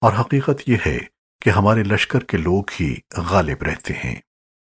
اور حقیقت یہ ہے کہ ہمارے لشکر کے لوگ ہی غالب رہتے ہیں۔